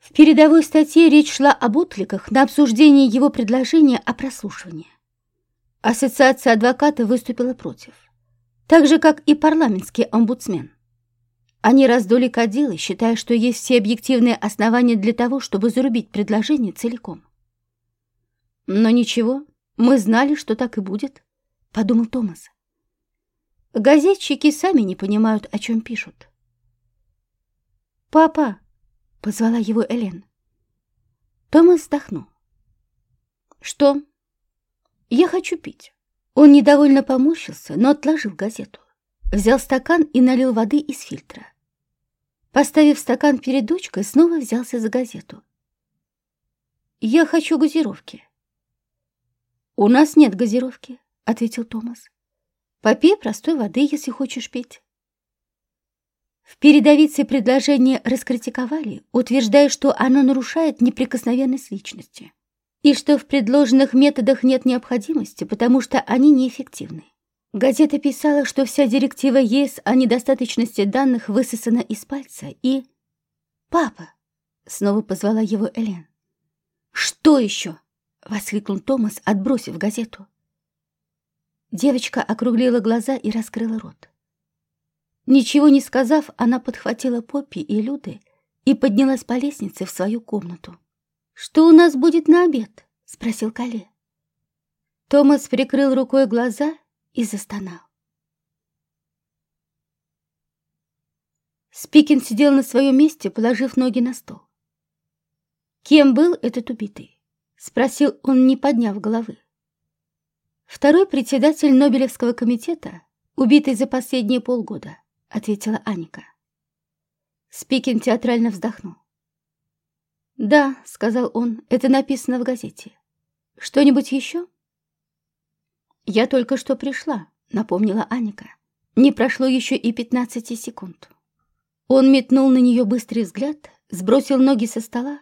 В передовой статье речь шла об откликах на обсуждение его предложения о прослушивании. Ассоциация адвокатов выступила против, так же, как и парламентский омбудсмен. Они раздули кадилы, считая, что есть все объективные основания для того, чтобы зарубить предложение целиком. Но ничего, мы знали, что так и будет, подумал Томас. Газетчики сами не понимают, о чем пишут. «Папа!» — позвала его Элен. Томас вздохнул. «Что?» «Я хочу пить». Он недовольно поморщился, но отложил газету. Взял стакан и налил воды из фильтра. Поставив стакан перед дочкой, снова взялся за газету. «Я хочу газировки». «У нас нет газировки», — ответил Томас. «Попей простой воды, если хочешь пить». В передовице предложение раскритиковали, утверждая, что оно нарушает неприкосновенность личности и что в предложенных методах нет необходимости, потому что они неэффективны. Газета писала, что вся директива ЕС о недостаточности данных высосана из пальца, и... «Папа!» — снова позвала его Элен. «Что еще?» — воскликнул Томас, отбросив газету. Девочка округлила глаза и раскрыла рот. Ничего не сказав, она подхватила Поппи и Люды и поднялась по лестнице в свою комнату. «Что у нас будет на обед?» — спросил Кале. Томас прикрыл рукой глаза и застонал. Спикин сидел на своем месте, положив ноги на стол. «Кем был этот убитый?» — спросил он, не подняв головы. Второй председатель Нобелевского комитета, убитый за последние полгода. — ответила Аника. Спикин театрально вздохнул. «Да», — сказал он, — «это написано в газете. Что-нибудь еще?» «Я только что пришла», — напомнила Аника. Не прошло еще и пятнадцати секунд. Он метнул на нее быстрый взгляд, сбросил ноги со стола,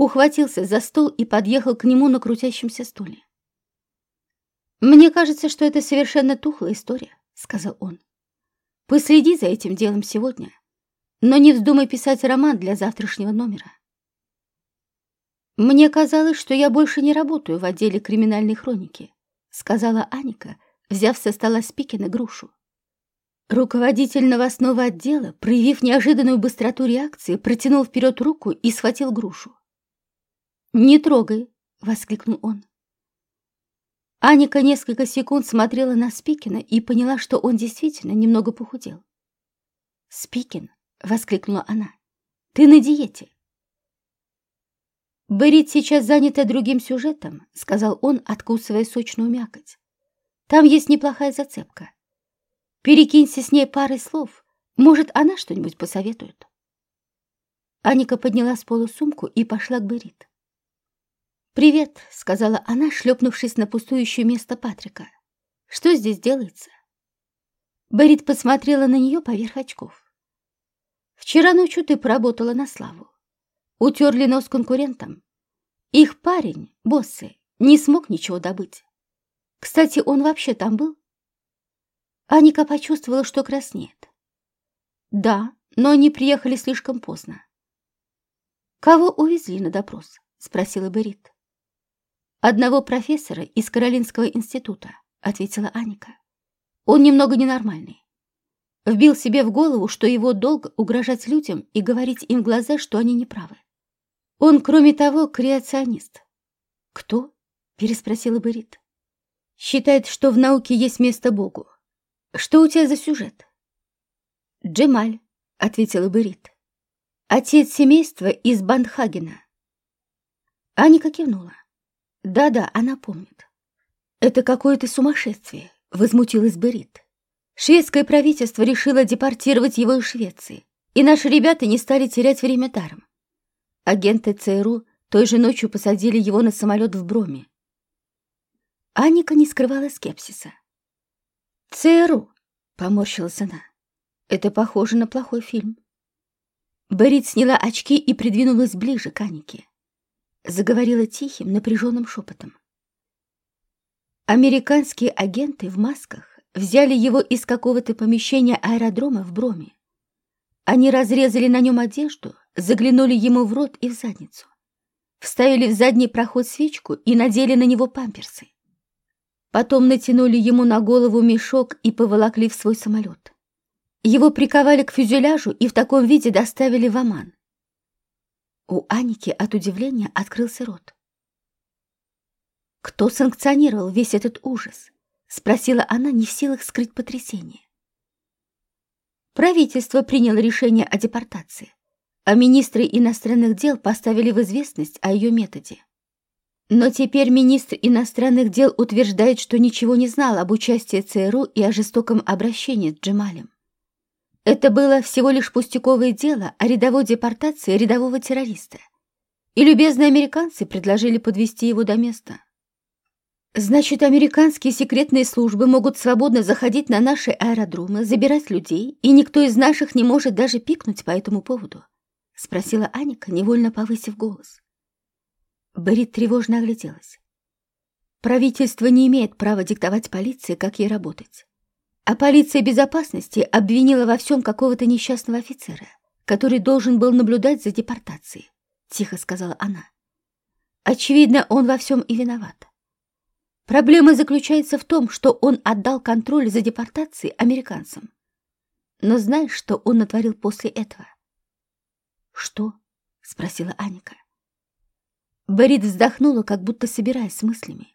ухватился за стол и подъехал к нему на крутящемся стуле. «Мне кажется, что это совершенно тухлая история», — сказал он. Последи за этим делом сегодня, но не вздумай писать роман для завтрашнего номера. Мне казалось, что я больше не работаю в отделе криминальной хроники, сказала Аника, взяв со стола Спикина грушу. Руководитель новостного отдела, проявив неожиданную быстроту реакции, протянул вперед руку и схватил грушу. «Не трогай!» — воскликнул он. Аника несколько секунд смотрела на Спикина и поняла, что он действительно немного похудел. «Спикин!» — воскликнула она. «Ты на диете!» «Берит сейчас занята другим сюжетом», — сказал он, откусывая сочную мякоть. «Там есть неплохая зацепка. Перекинься с ней парой слов. Может, она что-нибудь посоветует». Аника подняла с пола сумку и пошла к Берит. «Привет», — сказала она, шлепнувшись на пустующее место Патрика. «Что здесь делается?» Берит посмотрела на нее поверх очков. «Вчера ночью ты поработала на славу. Утерли нос конкурентам. Их парень, боссы, не смог ничего добыть. Кстати, он вообще там был?» Аника почувствовала, что краснеет. «Да, но они приехали слишком поздно». «Кого увезли на допрос?» — спросила Берит. «Одного профессора из Каролинского института», — ответила Аника. «Он немного ненормальный. Вбил себе в голову, что его долг угрожать людям и говорить им в глаза, что они неправы. Он, кроме того, креационист». «Кто?» — переспросила Берит. «Считает, что в науке есть место Богу. Что у тебя за сюжет?» «Джемаль», ответила Берит. «Отец семейства из Бандхагена». Аника кивнула. «Да-да, она помнит». «Это какое-то сумасшествие», — возмутилась Берит. «Шведское правительство решило депортировать его из Швеции, и наши ребята не стали терять время даром. Агенты ЦРУ той же ночью посадили его на самолет в Броме. Аника не скрывала скепсиса. «ЦРУ», — поморщилась она, — «это похоже на плохой фильм». Берит сняла очки и придвинулась ближе к Анике. Заговорила тихим, напряженным шепотом. Американские агенты в масках взяли его из какого-то помещения аэродрома в Броме. Они разрезали на нем одежду, заглянули ему в рот и в задницу вставили в задний проход свечку и надели на него памперсы. Потом натянули ему на голову мешок и поволокли в свой самолет. Его приковали к фюзеляжу и в таком виде доставили в Оман. У Аники от удивления открылся рот. «Кто санкционировал весь этот ужас?» — спросила она, не в силах скрыть потрясение. Правительство приняло решение о депортации а министры иностранных дел поставили в известность о ее методе. Но теперь министр иностранных дел утверждает, что ничего не знал об участии ЦРУ и о жестоком обращении с Джемалем. Это было всего лишь пустяковое дело о рядовой депортации рядового террориста. И любезные американцы предложили подвести его до места. Значит, американские секретные службы могут свободно заходить на наши аэродромы, забирать людей, и никто из наших не может даже пикнуть по этому поводу. — спросила Аника, невольно повысив голос. Берит тревожно огляделась. Правительство не имеет права диктовать полиции, как ей работать. А полиция безопасности обвинила во всем какого-то несчастного офицера, который должен был наблюдать за депортацией, — тихо сказала она. Очевидно, он во всем и виноват. Проблема заключается в том, что он отдал контроль за депортацией американцам. Но знаешь, что он натворил после этого? — «Что?» — спросила Аника. Борит вздохнула, как будто собираясь с мыслями.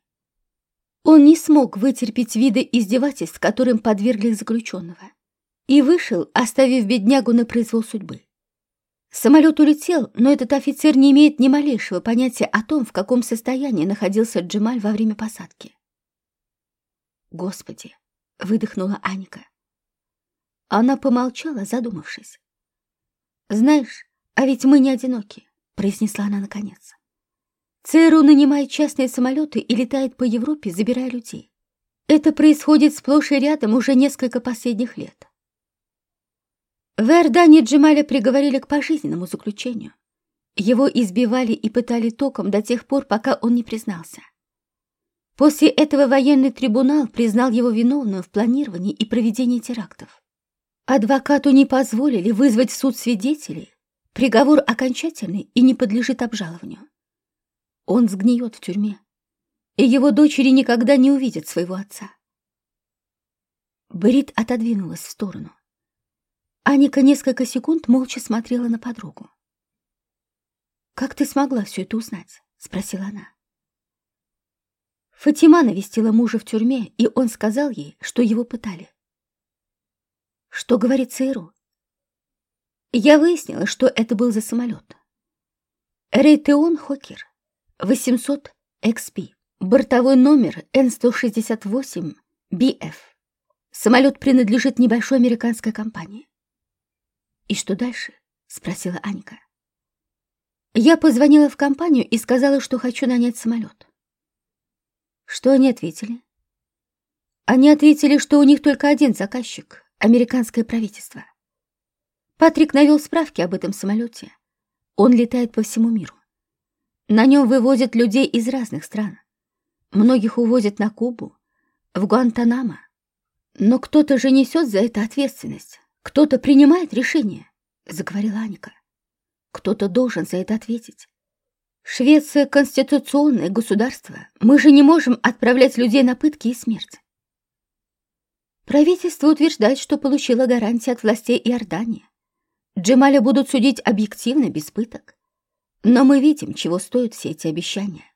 Он не смог вытерпеть виды издевательств, которым подвергли заключенного, и вышел, оставив беднягу на произвол судьбы. Самолет улетел, но этот офицер не имеет ни малейшего понятия о том, в каком состоянии находился Джемаль во время посадки. «Господи!» — выдохнула Аника. Она помолчала, задумавшись. «Знаешь, «А ведь мы не одиноки», — произнесла она наконец. ЦРУ нанимает частные самолеты и летает по Европе, забирая людей. Это происходит сплошь и рядом уже несколько последних лет. В Иордании Джемаля приговорили к пожизненному заключению. Его избивали и пытали током до тех пор, пока он не признался. После этого военный трибунал признал его виновным в планировании и проведении терактов. Адвокату не позволили вызвать в суд свидетелей, Приговор окончательный и не подлежит обжалованию. Он сгниет в тюрьме, и его дочери никогда не увидят своего отца. Брит отодвинулась в сторону. Аника несколько секунд молча смотрела на подругу. «Как ты смогла все это узнать?» — спросила она. Фатима навестила мужа в тюрьме, и он сказал ей, что его пытали. «Что говорит ЦРУ?» Я выяснила, что это был за самолет. Рейтеон Хокер, 800 XP, бортовой номер N168BF. Самолет принадлежит небольшой американской компании. «И что дальше?» — спросила Анька. Я позвонила в компанию и сказала, что хочу нанять самолет. Что они ответили? Они ответили, что у них только один заказчик — американское правительство. Патрик навел справки об этом самолете. Он летает по всему миру. На нем вывозят людей из разных стран. Многих увозят на Кубу, в Гуантанамо. Но кто-то же несет за это ответственность. Кто-то принимает решение, заговорила Аника. Кто-то должен за это ответить. Швеция — конституционное государство. Мы же не можем отправлять людей на пытки и смерть. Правительство утверждает, что получило гарантии от властей Иордании. Джемаля будут судить объективно, без пыток. Но мы видим, чего стоят все эти обещания.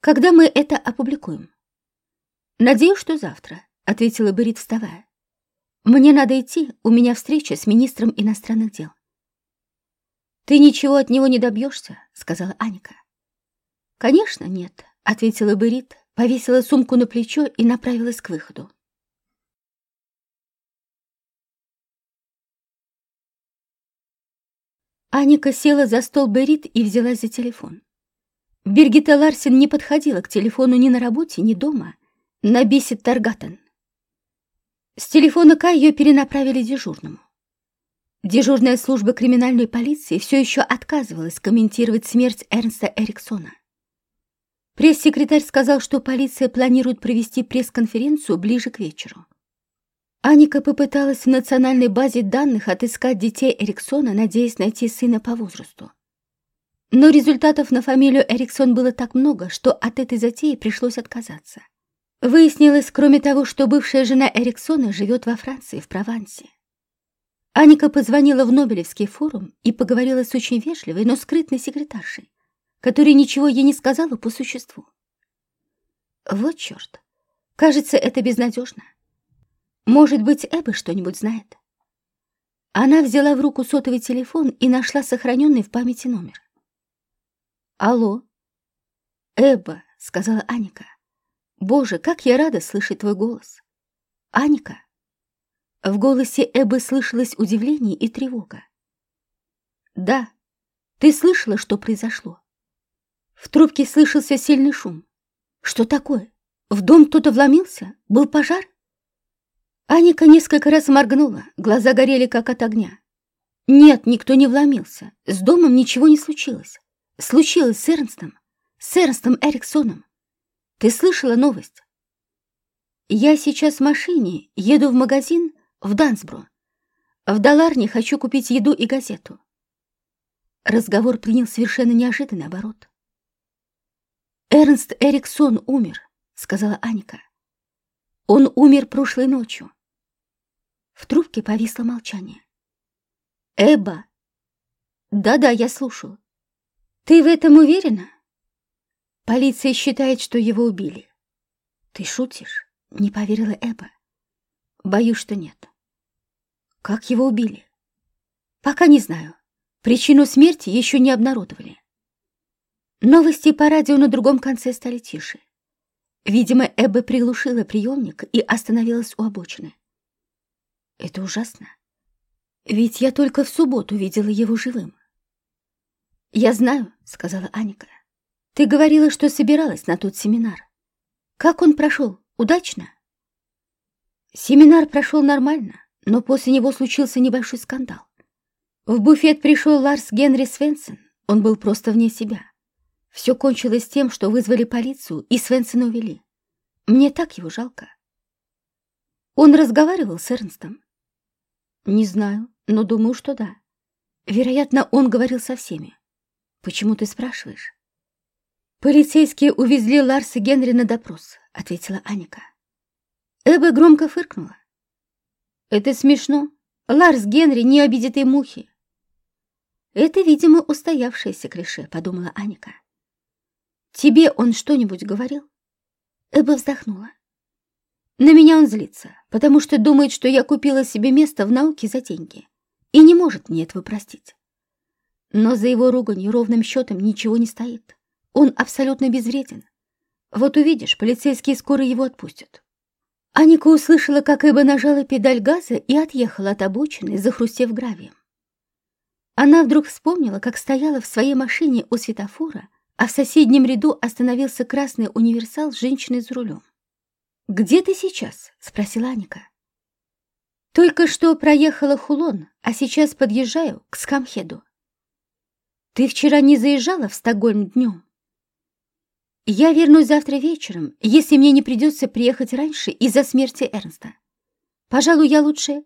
Когда мы это опубликуем? Надеюсь, что завтра, ответила Берит, вставая. Мне надо идти, у меня встреча с министром иностранных дел. «Ты ничего от него не добьешься», — сказала Аника. «Конечно, нет», — ответила Берит, повесила сумку на плечо и направилась к выходу. Аника села за стол Берит и взялась за телефон. Бергита Ларсен не подходила к телефону ни на работе, ни дома, на Бисет Таргатан. С телефона К ее перенаправили дежурному. Дежурная служба криминальной полиции все еще отказывалась комментировать смерть Эрнста Эриксона. Пресс-секретарь сказал, что полиция планирует провести пресс-конференцию ближе к вечеру. Аника попыталась в национальной базе данных отыскать детей Эриксона, надеясь найти сына по возрасту. Но результатов на фамилию Эриксон было так много, что от этой затеи пришлось отказаться. Выяснилось, кроме того, что бывшая жена Эриксона живет во Франции, в Провансе. Аника позвонила в Нобелевский форум и поговорила с очень вежливой, но скрытной секретаршей, которая ничего ей не сказала по существу. Вот черт. Кажется, это безнадежно. Может быть, Эбба что-нибудь знает. Она взяла в руку сотовый телефон и нашла сохраненный в памяти номер. «Алло?» «Эбба», — сказала Аника. Боже, как я рада слышать твой голос. Аника. В голосе Эббы слышалось удивление и тревога. Да, ты слышала, что произошло? В трубке слышался сильный шум. Что такое? В дом кто-то вломился? Был пожар? Аника несколько раз моргнула, глаза горели как от огня. Нет, никто не вломился. С домом ничего не случилось. Случилось с Эрнстом, с Эрнстом Эриксоном. Ты слышала новость? Я сейчас в машине, еду в магазин в Дансбро. В Даларне хочу купить еду и газету. Разговор принял совершенно неожиданный оборот. «Эрнст Эриксон умер», — сказала Аника. «Он умер прошлой ночью». В трубке повисло молчание. «Эбба!» «Да-да, я слушаю. Ты в этом уверена?» Полиция считает, что его убили. Ты шутишь? Не поверила Эба. Боюсь, что нет. Как его убили? Пока не знаю. Причину смерти еще не обнародовали. Новости по радио на другом конце стали тише. Видимо, Эбба приглушила приемник и остановилась у обочины. Это ужасно. Ведь я только в субботу видела его живым. «Я знаю», — сказала Аника. Ты говорила, что собиралась на тот семинар. Как он прошел? Удачно? Семинар прошел нормально, но после него случился небольшой скандал. В буфет пришел Ларс Генри Свенсен. Он был просто вне себя. Все кончилось тем, что вызвали полицию и Свенсена увели. Мне так его жалко. Он разговаривал с Эрнстом? Не знаю, но думаю, что да. Вероятно, он говорил со всеми. Почему ты спрашиваешь? «Полицейские увезли Ларса Генри на допрос», — ответила Аника. Эбба громко фыркнула. «Это смешно. Ларс Генри не обидит и мухи». «Это, видимо, устоявшееся клише», — подумала Аника. «Тебе он что-нибудь говорил?» Эбба вздохнула. «На меня он злится, потому что думает, что я купила себе место в науке за деньги и не может мне этого простить. Но за его руганью ровным счетом ничего не стоит. Он абсолютно безвреден. Вот увидишь, полицейские скоро его отпустят. Аника услышала, как Эба нажала педаль газа и отъехала от обочины, захрустев гравием. Она вдруг вспомнила, как стояла в своей машине у светофора, а в соседнем ряду остановился красный универсал с женщиной за рулем. «Где ты сейчас?» — спросила Аника. «Только что проехала Хулон, а сейчас подъезжаю к Скамхеду». «Ты вчера не заезжала в Стокгольм днем?» Я вернусь завтра вечером, если мне не придется приехать раньше из-за смерти Эрнста. Пожалуй, я лучше...»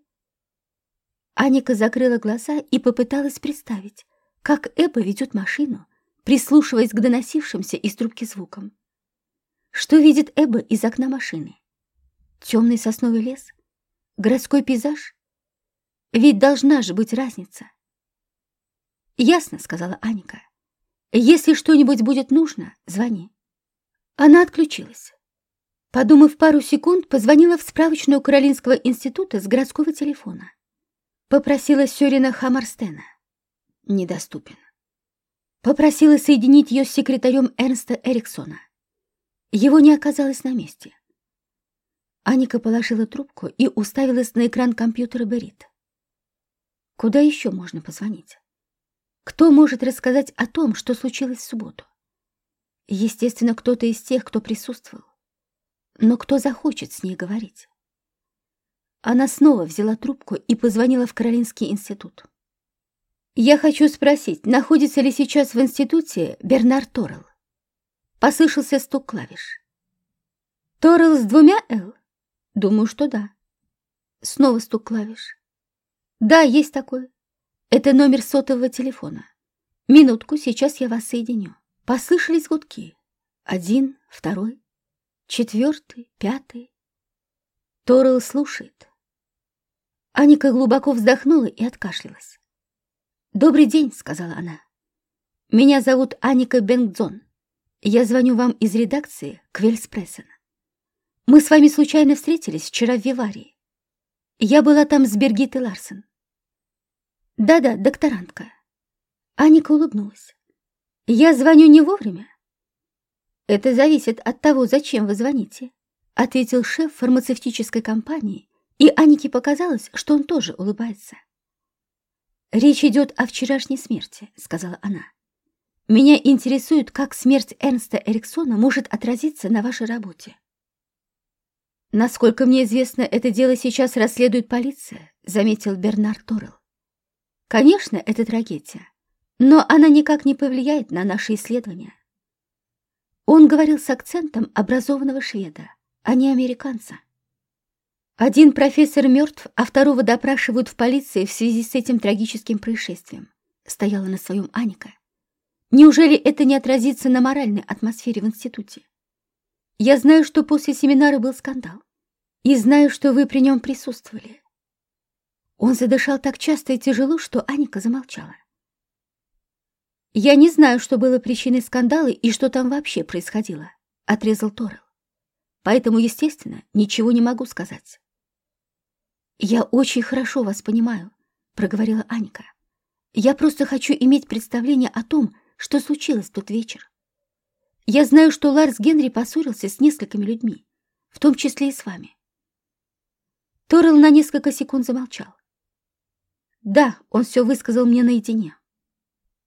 Аника закрыла глаза и попыталась представить, как Эбба ведет машину, прислушиваясь к доносившимся из трубки звукам. Что видит Эбба из окна машины? Темный сосновый лес? Городской пейзаж? Ведь должна же быть разница. «Ясно», — сказала Аника. «Если что-нибудь будет нужно, звони». Она отключилась. Подумав пару секунд, позвонила в справочную Каролинского института с городского телефона. Попросила Сёрина Хамарстена. Недоступен. Попросила соединить ее с секретарем Эрнста Эриксона. Его не оказалось на месте. Аника положила трубку и уставилась на экран компьютера Берит. Куда еще можно позвонить? Кто может рассказать о том, что случилось в субботу? Естественно, кто-то из тех, кто присутствовал. Но кто захочет с ней говорить? Она снова взяла трубку и позвонила в Каролинский институт. «Я хочу спросить, находится ли сейчас в институте Бернар Торрелл?» Послышался стук клавиш. «Торрелл с двумя «Л»?» «Думаю, что да». Снова стук клавиш. «Да, есть такой. Это номер сотового телефона. Минутку, сейчас я вас соединю». Послышались гудки. Один, второй четвертый, пятый. Торрелл слушает. Аника глубоко вздохнула и откашлялась. «Добрый день», — сказала она. «Меня зовут Аника Бенгдзон. Я звоню вам из редакции Квельспрессена. Мы с вами случайно встретились вчера в Виварии. Я была там с Бергитой Ларсен. Да-да, докторантка. Аника улыбнулась. Я звоню не вовремя. «Это зависит от того, зачем вы звоните», — ответил шеф фармацевтической компании, и Анике показалось, что он тоже улыбается. «Речь идет о вчерашней смерти», — сказала она. «Меня интересует, как смерть Эрнста Эриксона может отразиться на вашей работе». «Насколько мне известно, это дело сейчас расследует полиция», — заметил Бернард Торрелл. «Конечно, это трагедия, но она никак не повлияет на наши исследования. Он говорил с акцентом образованного шведа, а не американца. Один профессор мертв, а второго допрашивают в полиции в связи с этим трагическим происшествием. Стояла на своем Аника. Неужели это не отразится на моральной атмосфере в институте? Я знаю, что после семинара был скандал. И знаю, что вы при нем присутствовали. Он задышал так часто и тяжело, что Аника замолчала. «Я не знаю, что было причиной скандала и что там вообще происходило», — отрезал Торрелл. «Поэтому, естественно, ничего не могу сказать». «Я очень хорошо вас понимаю», — проговорила Аника. «Я просто хочу иметь представление о том, что случилось в тот вечер. Я знаю, что Ларс Генри поссорился с несколькими людьми, в том числе и с вами». Торрелл на несколько секунд замолчал. «Да, он все высказал мне наедине».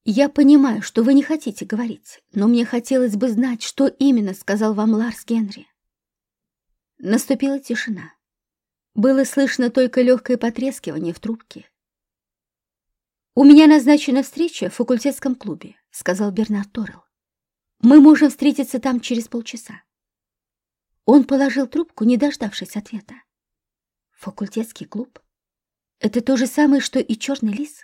«Я понимаю, что вы не хотите говорить, но мне хотелось бы знать, что именно сказал вам Ларс Генри». Наступила тишина. Было слышно только легкое потрескивание в трубке. «У меня назначена встреча в факультетском клубе», — сказал Бернард Торрелл. «Мы можем встретиться там через полчаса». Он положил трубку, не дождавшись ответа. «Факультетский клуб? Это то же самое, что и черный лис?»